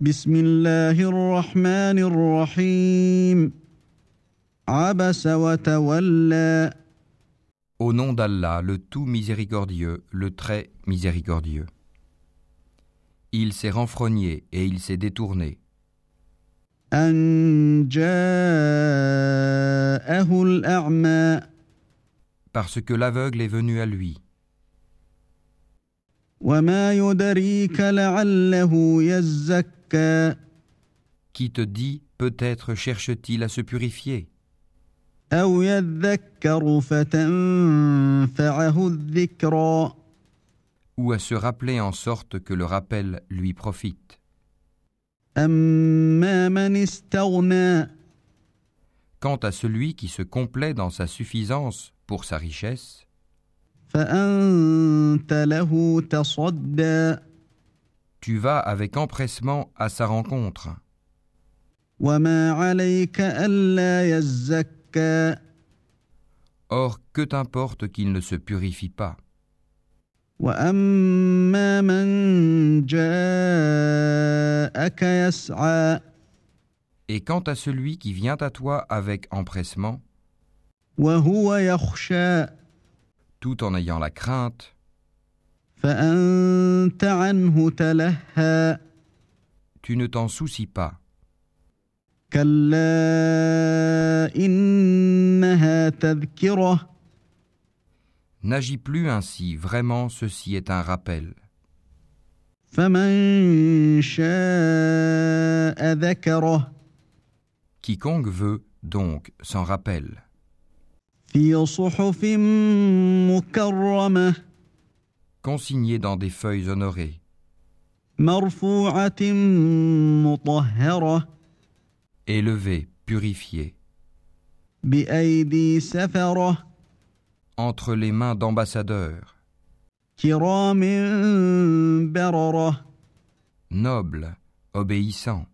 بسم الله الرحمن الرحيم عبس وتولى Au nom d'Allah, le tout miséricordieux, le très miséricordieux. Il s'est renfrogné et il s'est détourné, أن جاءه الأعمى parce que l'aveugle est venu à lui. وما يدريك لعله يزكى Qui te dit peut-être cherche-t-il à se purifier. ou à se rappeler en sorte que le rappel lui profite. Quant à celui qui se complaît dans sa suffisance pour sa richesse, tu vas avec empressement à sa rencontre. Or, que t'importe qu'il ne se purifie pas. Et quant à celui qui vient à toi avec empressement, tout en ayant la crainte, tu ne t'en soucies pas. N'agis plus ainsi, vraiment ceci est un rappel. Quiconque veut, donc, s'en rappelle. Consigné dans des feuilles honorées. Élevés, purifiés. Entre les mains d'ambassadeurs. Nobles, obéissants.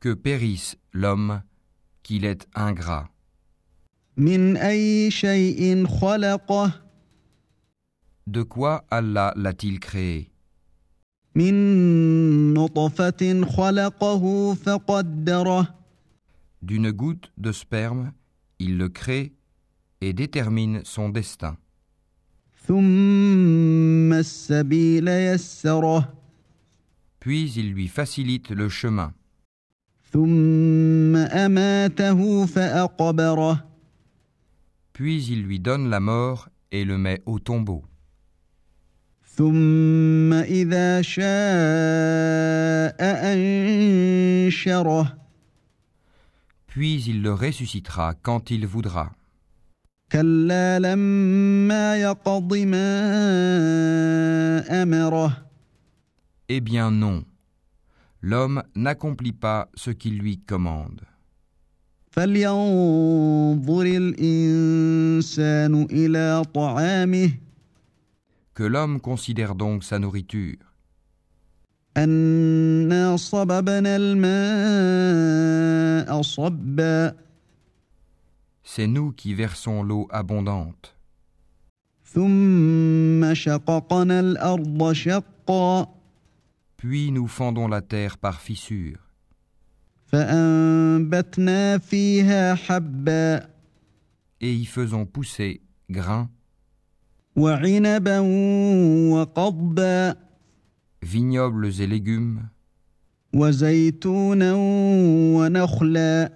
Que périsse l'homme qu'il est ingrat. De quoi Allah l'a-t-il créé? D'une goutte de sperme, il le crée et détermine son destin. Puis il lui facilite le chemin. Puis il lui donne la mort et le met au tombeau. Puis il le ressuscitera quand il voudra. Eh bien non, l'homme n'accomplit pas ce qu'il lui commande. Que l'homme considère donc sa nourriture. C'est nous qui versons l'eau abondante. Puis nous fendons la terre par fissures. فأنبتنا فيها حبا et y faisons pousser grains, وعنبا وقضبا vignobles et légumes, وزيتونا ونخلا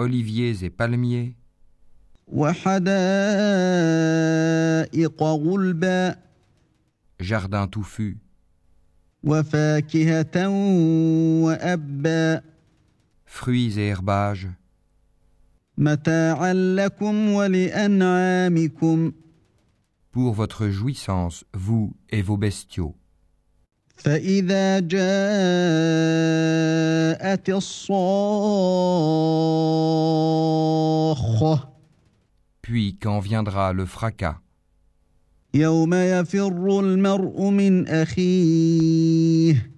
oliviers et palmiers, وحدائق غلبا jardins touffus, وفاكهة وأبا fruits et herbages, متاعا لكم ولأنعامكم pour votre jouissance, vous et vos bestiaux. فإذا جاءت الصاخة Puis quand viendra le fracas, يوم يفر المرء من أخيه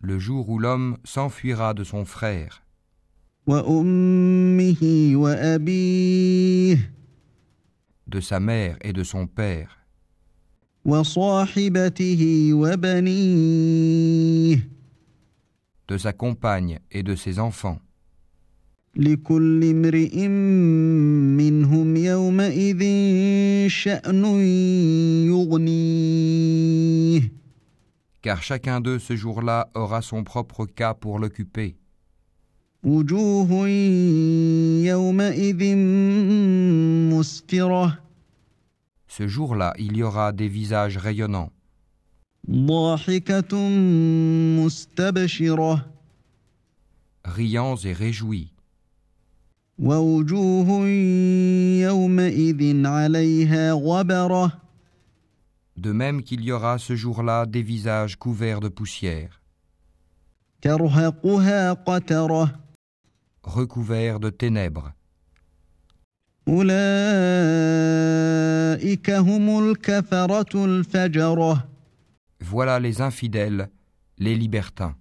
le jour où l'homme s'enfuira de son frère. De sa mère et de son père. De sa compagne et de ses enfants Car chacun d'eux ce jour-là aura son propre cas pour l'occuper. وجوه يومئذ مسفرة Ce jour-là, il y aura des visages rayonnants, ضاحكة مستبشرة riants et réjouis, ووجوه يومئذ عليها غبرة de même qu'il y aura ce jour-là des visages couverts de poussière, recouverts de ténèbres. Voilà les infidèles, les libertins.